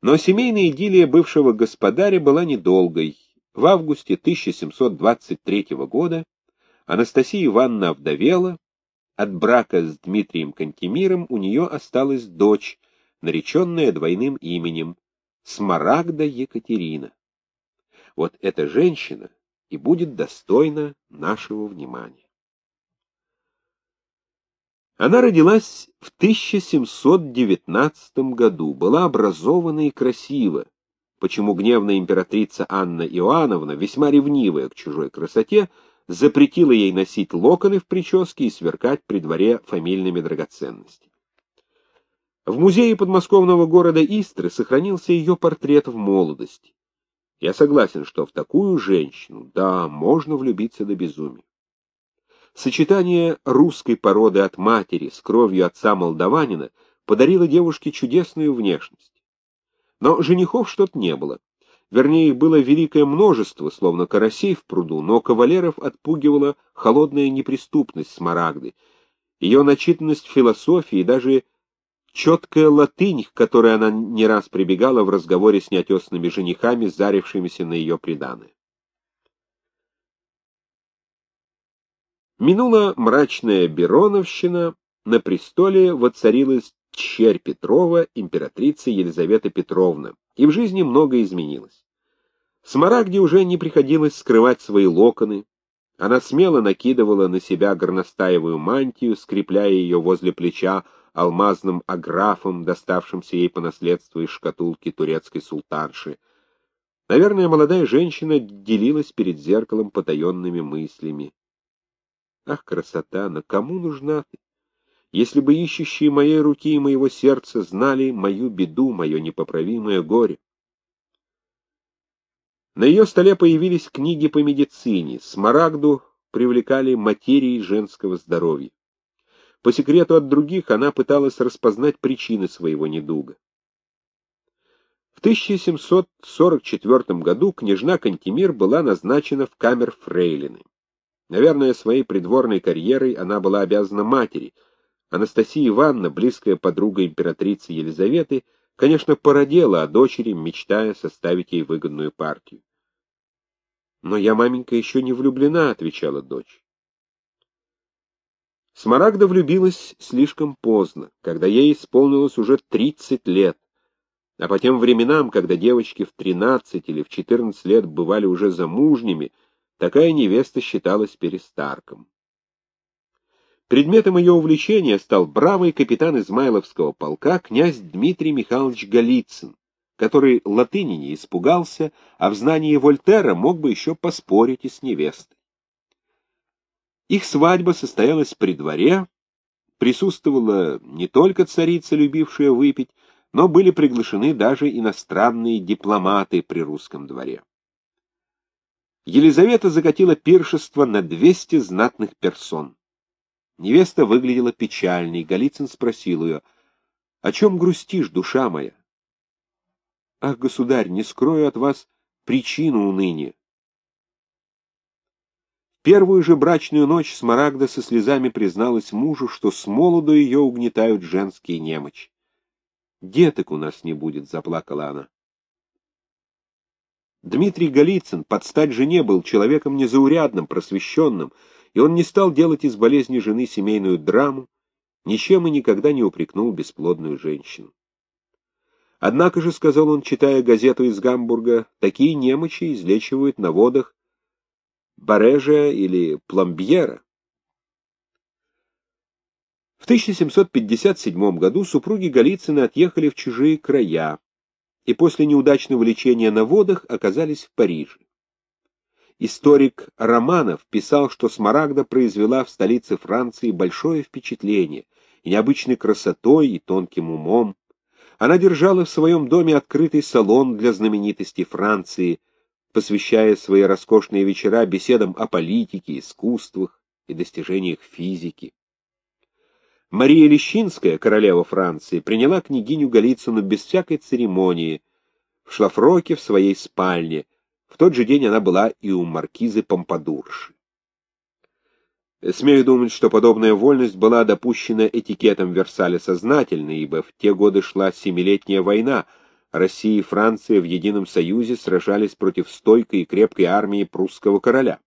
Но семейная идиллия бывшего господаря была недолгой. В августе 1723 года Анастасия Ивановна овдовела, от брака с Дмитрием Кантемиром у нее осталась дочь, нареченная двойным именем Смарагда Екатерина. Вот эта женщина и будет достойна нашего внимания. Она родилась в 1719 году, была образована и красива, почему гневная императрица Анна Иоанновна, весьма ревнивая к чужой красоте, запретила ей носить локоны в прическе и сверкать при дворе фамильными драгоценностями. В музее подмосковного города Истры сохранился ее портрет в молодости. Я согласен, что в такую женщину, да, можно влюбиться до безумия. Сочетание русской породы от матери с кровью отца молдаванина подарило девушке чудесную внешность. Но женихов что-то не было. Вернее, их было великое множество, словно карасей в пруду, но кавалеров отпугивала холодная неприступность Смарагды, ее начитанность философии и даже четкая латынь, к которой она не раз прибегала в разговоре с неотесными женихами, зарившимися на ее преданное. Минула мрачная Бероновщина, на престоле воцарилась черь Петрова, императрица Елизавета Петровна, и в жизни многое изменилось. Смарагде уже не приходилось скрывать свои локоны, она смело накидывала на себя горностаевую мантию, скрепляя ее возле плеча алмазным аграфом, доставшимся ей по наследству из шкатулки турецкой султанши. Наверное, молодая женщина делилась перед зеркалом потаенными мыслями. Ах, красота, на кому нужна ты? Если бы ищущие моей руки и моего сердца знали мою беду, мое непоправимое горе. На ее столе появились книги по медицине, смарагду привлекали материи женского здоровья. По секрету от других она пыталась распознать причины своего недуга. В 1744 году княжна Кантемир была назначена в камер фрейлины. Наверное, своей придворной карьерой она была обязана матери. Анастасия Ивановна, близкая подруга императрицы Елизаветы, конечно, породела о дочери, мечтая составить ей выгодную партию. «Но я, маменька, еще не влюблена», — отвечала дочь. Смарагда влюбилась слишком поздно, когда ей исполнилось уже тридцать лет, а по тем временам, когда девочки в тринадцать или в четырнадцать лет бывали уже замужними, Такая невеста считалась перестарком. Предметом ее увлечения стал бравый капитан Измайловского полка князь Дмитрий Михайлович Голицын, который латыни не испугался, а в знании Вольтера мог бы еще поспорить и с невестой. Их свадьба состоялась при дворе, присутствовала не только царица, любившая выпить, но были приглашены даже иностранные дипломаты при русском дворе. Елизавета закатила пиршество на двести знатных персон. Невеста выглядела печальной, Голицын спросил ее, «О чем грустишь, душа моя?» «Ах, государь, не скрою от вас причину уныния». Первую же брачную ночь Смарагда со слезами призналась мужу, что с молоду ее угнетают женские немочи. «Деток у нас не будет», — заплакала она. Дмитрий Голицын под стать жене был человеком незаурядным, просвещенным, и он не стал делать из болезни жены семейную драму, ничем и никогда не упрекнул бесплодную женщину. Однако же, — сказал он, читая газету из Гамбурга, — такие немочи излечивают на водах Барежа или Пломбьера. В 1757 году супруги Голицыны отъехали в чужие края, и после неудачного лечения на водах оказались в Париже. Историк Романов писал, что Смарагда произвела в столице Франции большое впечатление и необычной красотой, и тонким умом. Она держала в своем доме открытый салон для знаменитостей Франции, посвящая свои роскошные вечера беседам о политике, искусствах и достижениях физики. Мария Лещинская, королева Франции, приняла княгиню Голицыну без всякой церемонии, в шлафроке в своей спальне. В тот же день она была и у маркизы Помпадурши. Смею думать, что подобная вольность была допущена этикетом Версаля сознательно, ибо в те годы шла Семилетняя война, Россия и Франция в едином союзе сражались против стойкой и крепкой армии прусского короля.